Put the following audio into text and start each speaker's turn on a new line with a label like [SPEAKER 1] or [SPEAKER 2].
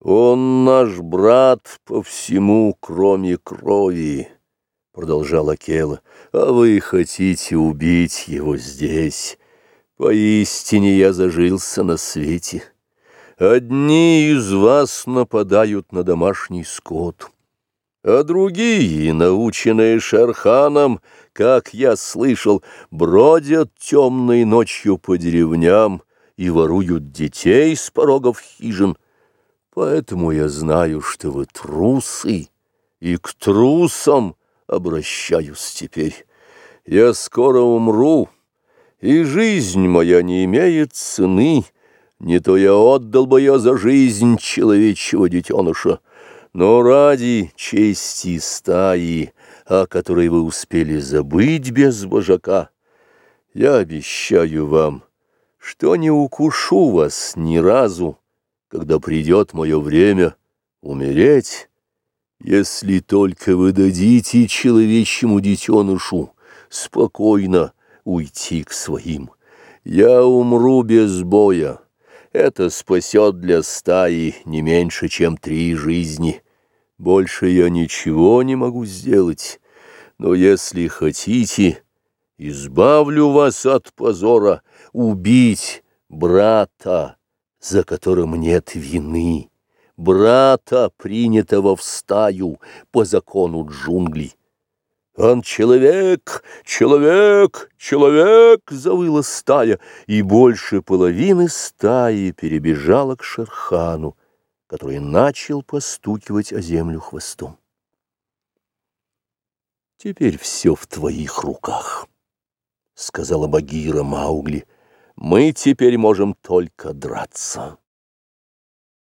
[SPEAKER 1] «Он наш брат по всему, кроме крови», — продолжал Акела, — «а вы хотите убить его здесь. Поистине я зажился на свете. Одни из вас нападают на домашний скот» а другие, наученные Шерханом, как я слышал, бродят темной ночью по деревням и воруют детей с порогов хижин. Поэтому я знаю, что вы трусы, и к трусам обращаюсь теперь. Я скоро умру, и жизнь моя не имеет цены, не то я отдал бы ее за жизнь человечего детеныша. Но ради чести стаи, о которой вы успели забыть без божака, я обещаю вам, что не укушу вас ни разу, когда придет мое время умереть, если только вы дадите человечьему детенышу спокойно уйти к своим. Я умру без боя. Это спасет для стаи не меньше, чем три жизни». Больше я ничего не могу сделать, но если хотите, избавлю вас от позора убить брата, за которым нет вины, брата, принятого в стаю по закону джунглей. «Он человек! Человек! Человек!» — завыла стая, и больше половины стаи перебежала к Шерхану который начал постукивать о землю хвостом. «Теперь все в твоих руках», — сказала Багира Маугли. «Мы теперь можем только драться».